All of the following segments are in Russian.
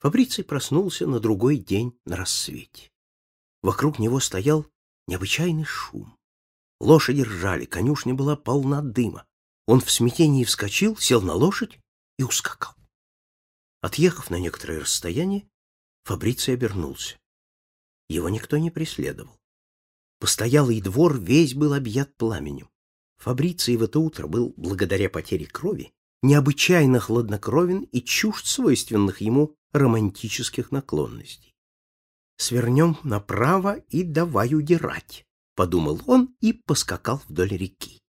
Фабриций проснулся на другой день на рассвете. Вокруг него стоял необычайный шум. Лошади ржали, конюшня была полна дыма. Он в смятении вскочил, сел на лошадь и ускакал. Отъехав на некоторое расстояние, Фабриций обернулся. Его никто не преследовал. Постоялый двор весь был объят пламенем. Фабриций в это утро был, благодаря потере крови, необычайно хладнокровен и чужд свойственных ему романтических наклонностей. «Свернем направо и давай удирать», — подумал он и поскакал вдоль реки.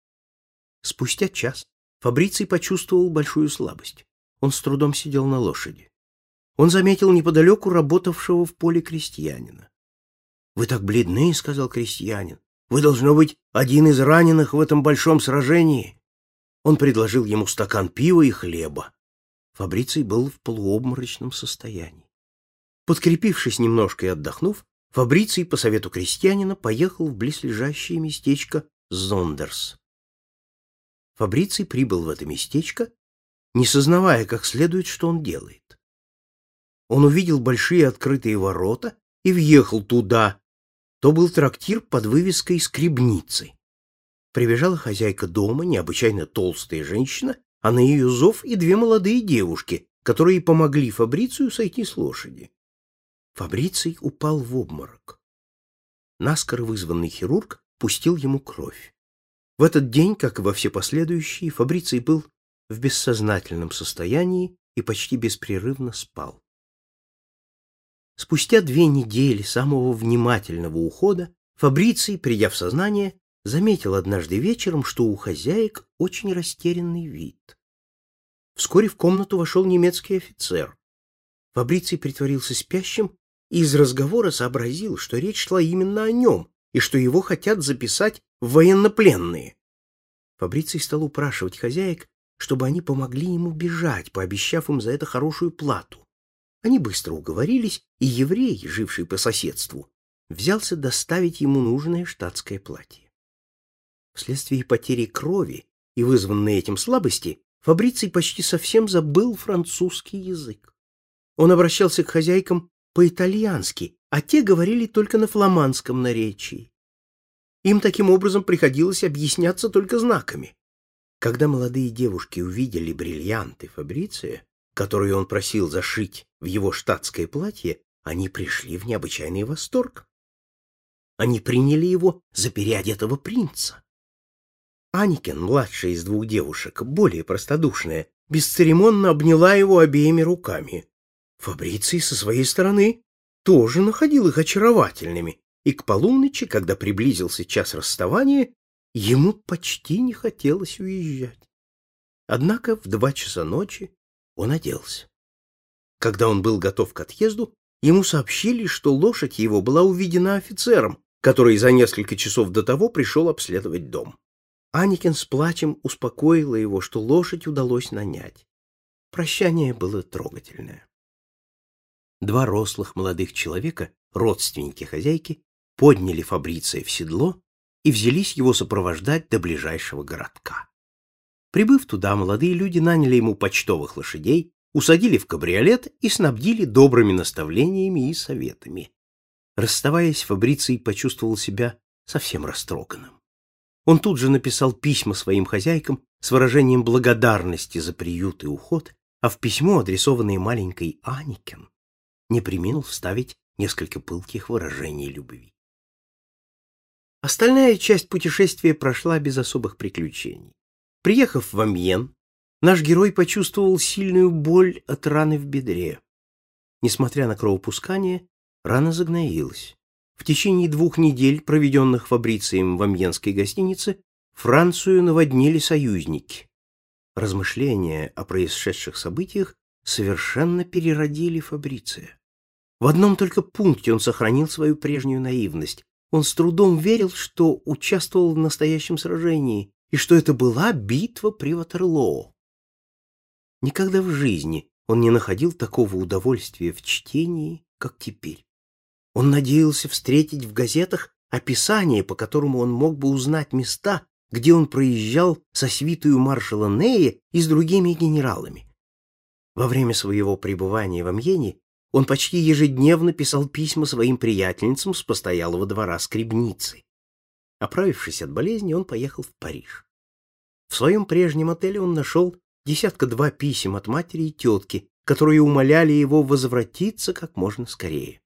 Спустя час Фабриций почувствовал большую слабость. Он с трудом сидел на лошади. Он заметил неподалеку работавшего в поле крестьянина. «Вы так бледны», — сказал крестьянин. «Вы, должно быть, один из раненых в этом большом сражении». Он предложил ему стакан пива и хлеба. Фабриций был в полуобморочном состоянии. Подкрепившись немножко и отдохнув, Фабриций по совету крестьянина поехал в близлежащее местечко Зондерс. Фабриций прибыл в это местечко, не сознавая как следует, что он делает. Он увидел большие открытые ворота и въехал туда, то был трактир под вывеской «Скребницы». Прибежала хозяйка дома, необычайно толстая женщина, а на ее зов и две молодые девушки, которые помогли Фабрицию сойти с лошади. Фабриций упал в обморок. Наскоро вызванный хирург пустил ему кровь. В этот день, как и во все последующие, Фабриций был в бессознательном состоянии и почти беспрерывно спал. Спустя две недели самого внимательного ухода Фабриций, придя в сознание, заметил однажды вечером, что у хозяек очень растерянный вид. Вскоре в комнату вошел немецкий офицер. Фабриций притворился спящим и из разговора сообразил, что речь шла именно о нем и что его хотят записать в военнопленные. Фабриций стал упрашивать хозяек, чтобы они помогли ему бежать, пообещав им за это хорошую плату. Они быстро уговорились, и еврей, живший по соседству, взялся доставить ему нужное штатское платье. Вследствие потери крови и вызванной этим слабости Фабриций почти совсем забыл французский язык. Он обращался к хозяйкам по-итальянски, а те говорили только на фламандском наречии. Им таким образом приходилось объясняться только знаками. Когда молодые девушки увидели бриллианты Фабриция, которые он просил зашить в его штатское платье, они пришли в необычайный восторг. Они приняли его за переодетого принца. Аникин, младшая из двух девушек, более простодушная, бесцеремонно обняла его обеими руками. Фабриций со своей стороны тоже находил их очаровательными, и к полуночи, когда приблизился час расставания, ему почти не хотелось уезжать. Однако в два часа ночи он оделся. Когда он был готов к отъезду, ему сообщили, что лошадь его была увидена офицером, который за несколько часов до того пришел обследовать дом. Аникин с плачем успокоила его, что лошадь удалось нанять. Прощание было трогательное. Два рослых молодых человека, родственники хозяйки, подняли Фабриция в седло и взялись его сопровождать до ближайшего городка. Прибыв туда, молодые люди наняли ему почтовых лошадей, усадили в кабриолет и снабдили добрыми наставлениями и советами. Расставаясь, Фабриций почувствовал себя совсем растроганным. Он тут же написал письма своим хозяйкам с выражением благодарности за приют и уход, а в письмо, адресованное маленькой Аникен, не приминул вставить несколько пылких выражений любви. Остальная часть путешествия прошла без особых приключений. Приехав в Амьен, наш герой почувствовал сильную боль от раны в бедре. Несмотря на кровопускание, рана загноилась. В течение двух недель, проведенных Фабрицием в Амьенской гостинице, Францию наводнили союзники. Размышления о происшедших событиях совершенно переродили Фабриция. В одном только пункте он сохранил свою прежнюю наивность. Он с трудом верил, что участвовал в настоящем сражении, и что это была битва при Ватерлоо. Никогда в жизни он не находил такого удовольствия в чтении, как теперь. Он надеялся встретить в газетах описание, по которому он мог бы узнать места, где он проезжал со свитою маршала Нея и с другими генералами. Во время своего пребывания в Амьене он почти ежедневно писал письма своим приятельницам с постоялого двора скребницы. Оправившись от болезни, он поехал в Париж. В своем прежнем отеле он нашел десятка-два писем от матери и тетки, которые умоляли его возвратиться как можно скорее.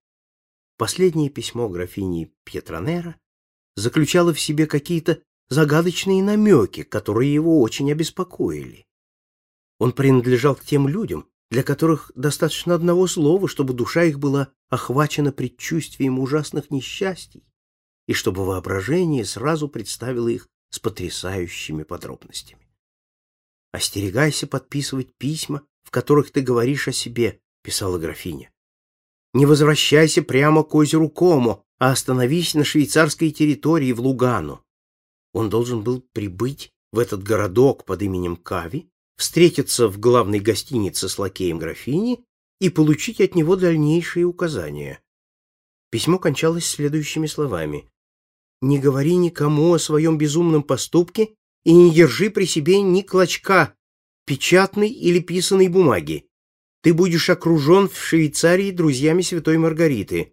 Последнее письмо графини Пьетронера заключало в себе какие-то загадочные намеки, которые его очень обеспокоили. Он принадлежал к тем людям, для которых достаточно одного слова, чтобы душа их была охвачена предчувствием ужасных несчастий, и чтобы воображение сразу представило их с потрясающими подробностями. «Остерегайся подписывать письма, в которых ты говоришь о себе», — писала графиня. «Не возвращайся прямо к озеру Комо, а остановись на швейцарской территории в Лугану. Он должен был прибыть в этот городок под именем Кави, встретиться в главной гостинице с лакеем графини и получить от него дальнейшие указания. Письмо кончалось следующими словами. «Не говори никому о своем безумном поступке и не держи при себе ни клочка печатной или писаной бумаги. Ты будешь окружен в Швейцарии друзьями Святой Маргариты.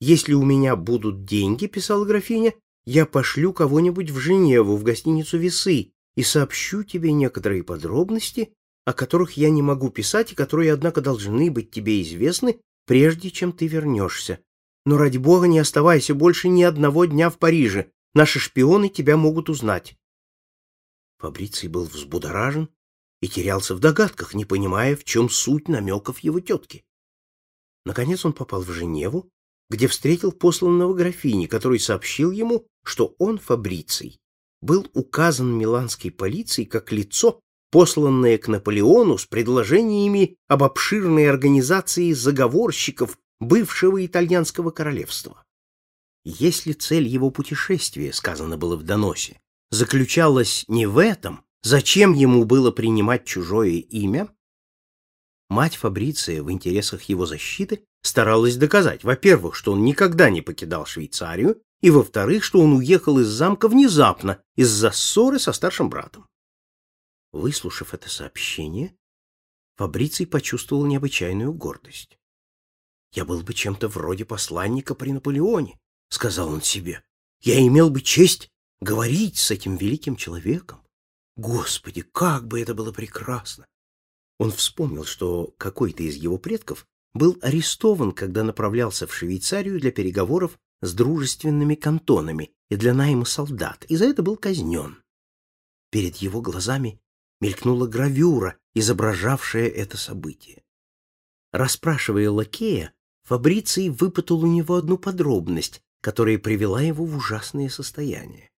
Если у меня будут деньги, — писала графиня, я пошлю кого-нибудь в Женеву, в гостиницу «Весы», и сообщу тебе некоторые подробности, о которых я не могу писать и которые, однако, должны быть тебе известны, прежде чем ты вернешься. Но ради бога не оставайся больше ни одного дня в Париже. Наши шпионы тебя могут узнать. Фабриций был взбудоражен и терялся в догадках, не понимая, в чем суть намеков его тетки. Наконец он попал в Женеву где встретил посланного графини, который сообщил ему, что он, Фабриций, был указан миланской полицией как лицо, посланное к Наполеону с предложениями об обширной организации заговорщиков бывшего итальянского королевства. Если цель его путешествия, сказано было в доносе, заключалась не в этом, зачем ему было принимать чужое имя, мать Фабриция в интересах его защиты старалась доказать, во-первых, что он никогда не покидал Швейцарию, и, во-вторых, что он уехал из замка внезапно, из-за ссоры со старшим братом. Выслушав это сообщение, Фабриций почувствовал необычайную гордость. «Я был бы чем-то вроде посланника при Наполеоне», — сказал он себе. «Я имел бы честь говорить с этим великим человеком. Господи, как бы это было прекрасно!» Он вспомнил, что какой-то из его предков был арестован, когда направлялся в Швейцарию для переговоров с дружественными кантонами и для найма солдат, и за это был казнен. Перед его глазами мелькнула гравюра, изображавшая это событие. Расспрашивая лакея, Фабриций выпытал у него одну подробность, которая привела его в ужасное состояние.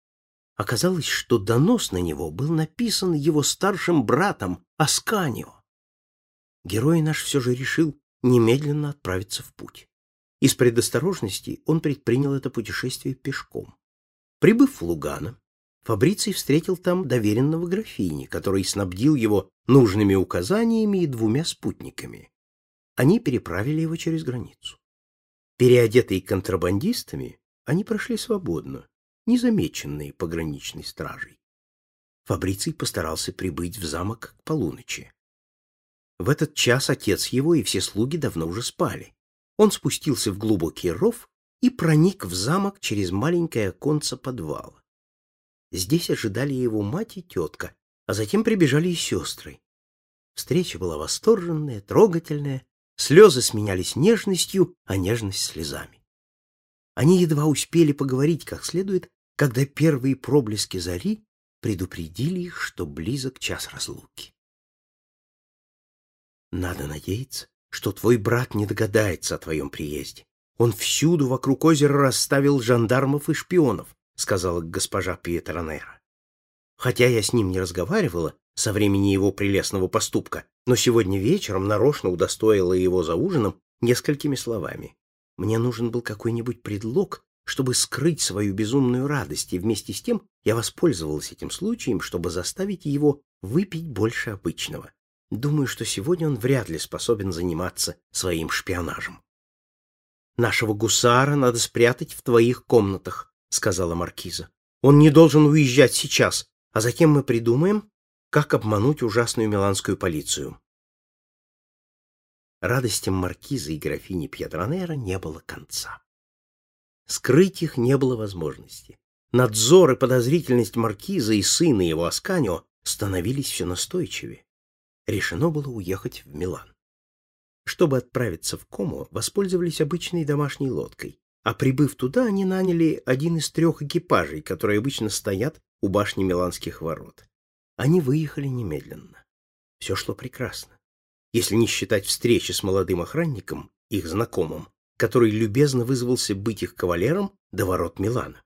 Оказалось, что донос на него был написан его старшим братом Асканио. Герой наш все же решил немедленно отправиться в путь. Из предосторожности он предпринял это путешествие пешком. Прибыв в Лугано, Фабриций встретил там доверенного графини, который снабдил его нужными указаниями и двумя спутниками. Они переправили его через границу. Переодетые контрабандистами, они прошли свободно, незамеченные пограничной стражей. Фабриций постарался прибыть в замок к полуночи. В этот час отец его и все слуги давно уже спали. Он спустился в глубокий ров и проник в замок через маленькое оконце подвала. Здесь ожидали его мать и тетка, а затем прибежали и сестры. Встреча была восторженная, трогательная, слезы сменялись нежностью, а нежность — слезами. Они едва успели поговорить как следует, когда первые проблески зари предупредили их, что близок час разлуки. Надо надеяться, что твой брат не догадается о твоем приезде. Он всюду вокруг озера расставил жандармов и шпионов, сказала госпожа Пьетронера. Хотя я с ним не разговаривала со времени его прелестного поступка, но сегодня вечером нарочно удостоила его за ужином несколькими словами. Мне нужен был какой-нибудь предлог, чтобы скрыть свою безумную радость, и вместе с тем я воспользовалась этим случаем, чтобы заставить его выпить больше обычного. Думаю, что сегодня он вряд ли способен заниматься своим шпионажем. «Нашего гусара надо спрятать в твоих комнатах», — сказала маркиза. «Он не должен уезжать сейчас, а затем мы придумаем, как обмануть ужасную миланскую полицию. радостям маркиза и графини Пьетронера не было конца. Скрыть их не было возможности. Надзор и подозрительность маркиза и сына его Асканио становились все настойчивее. Решено было уехать в Милан. Чтобы отправиться в Кому, воспользовались обычной домашней лодкой, а прибыв туда, они наняли один из трех экипажей, которые обычно стоят у башни Миланских ворот. Они выехали немедленно. Все шло прекрасно, если не считать встречи с молодым охранником, их знакомым, который любезно вызвался быть их кавалером до ворот Милана.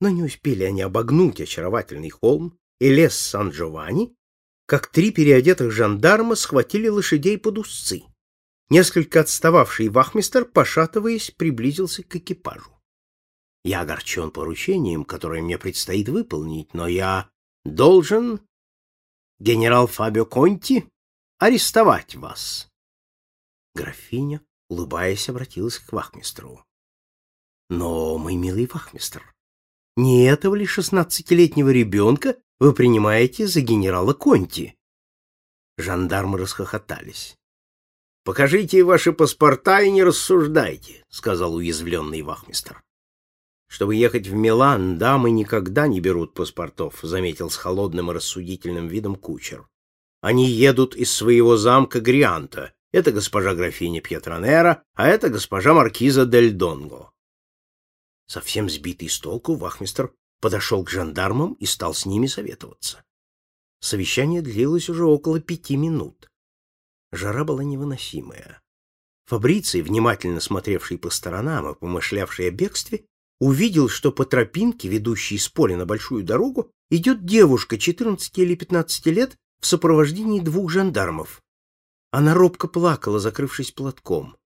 Но не успели они обогнуть очаровательный холм и лес Сан-Джованни, как три переодетых жандарма схватили лошадей под узцы. Несколько отстававший вахмистер, пошатываясь, приблизился к экипажу. Я огорчен поручением, которое мне предстоит выполнить, но я должен, генерал Фабио Конти, арестовать вас. Графиня, улыбаясь, обратилась к вахмистру. Но, мой милый вахмистр, не этого ли шестнадцатилетнего ребенка вы принимаете за генерала Конти? Жандармы расхохотались. Покажите ваши паспорта и не рассуждайте, сказал уязвленный вахмистр. Чтобы ехать в Милан, дамы никогда не берут паспортов, заметил с холодным и рассудительным видом кучер. Они едут из своего замка Грианта. Это госпожа графиня Пьетронера, а это госпожа маркиза Дель Донго. Совсем сбитый с толку, вахмистр подошел к жандармам и стал с ними советоваться. Совещание длилось уже около пяти минут. Жара была невыносимая. Фабриций, внимательно смотревший по сторонам и помышлявший о бегстве, увидел, что по тропинке, ведущей с поля на большую дорогу, идет девушка 14 или 15 лет в сопровождении двух жандармов. Она робко плакала, закрывшись платком.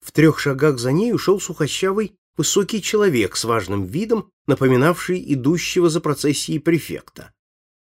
В трех шагах за ней ушел сухощавый высокий человек с важным видом, напоминавший идущего за процессией префекта.